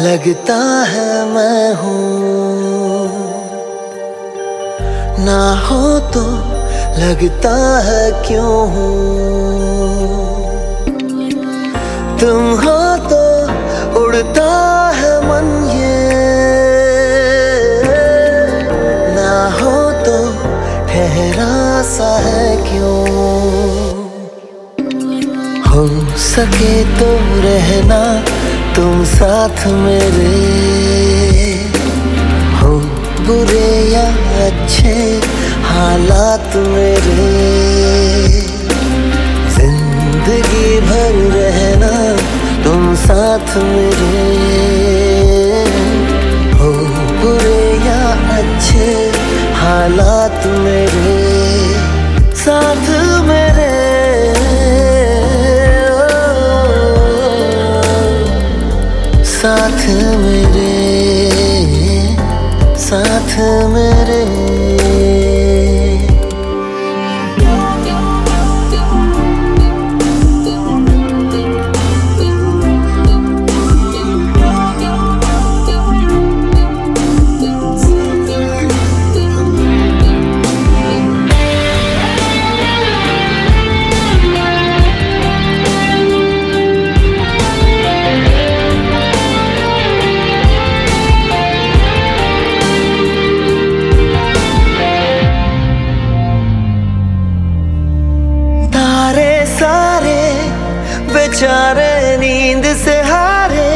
लगता है मैं हूँ। ना हो तो लगता है क्यों हूँ? तुम हो तो उड़ता है मन ये। ना हो तो ठहरा सा है क्यों? हो सके तो रहना तुम साथ मेरे हो, बुरे या अच्छे, हालात मेरे। ज़िंदगी भर रहना तुम साथ मेरे हो, बुरे या अच्छे, हालात मेरे। साथ साथ बेचारे नींद से हारे,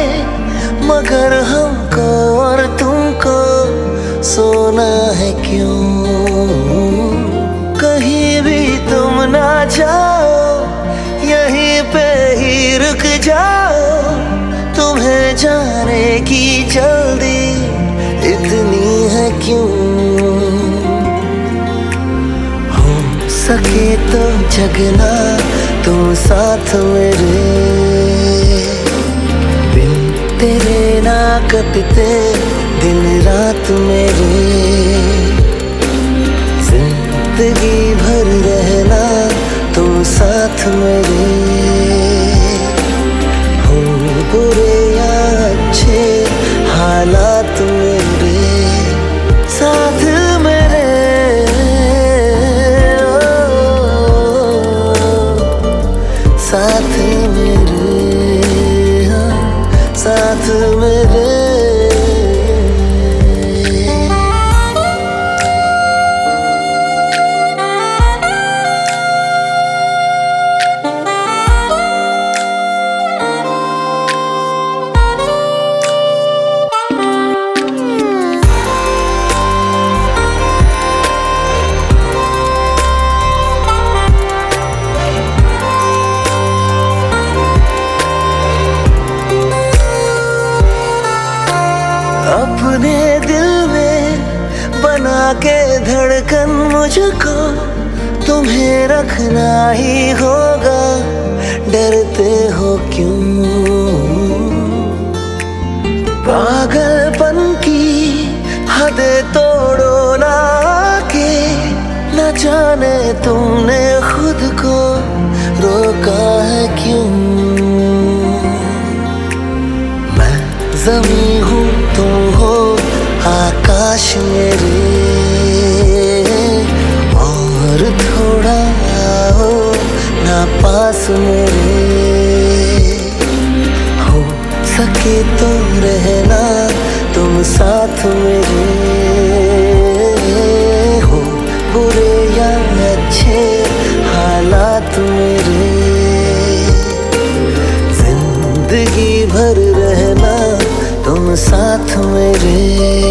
मगर हमको और तुमको सोना है क्यों? कहीं भी तुम ना जाओ, यहीं पे ही रुक जाओ। तुम्हें जाने की जल्दी इतनी है क्यों? हो सके तो जगना तुम साथ मेरे। बिन तेरे ना कटते दिन रात मेरे। ज़िंदगी भर रहना तुम साथ मेरे। हो बुरे या अच्छे, हालात मेरे। मेरे हाँ, साथ मेरे। अपने दिल में बना के धड़कन मुझको, तुम्हें रखना ही होगा, डरते हो क्यों? पागलपन की हद तोड़ो ना के न जाने तुमने खुद को रोका है क्यों? मैं जमी हूँ तुम हो आकाश मेरे और थोड़ा आओ ना पास मेरे। हो सके तो रहना तुम साथ मेरे। हो बुरे या अच्छे हालात मेरे। ज़िंदगी भर रहना तुम साथ मेरे।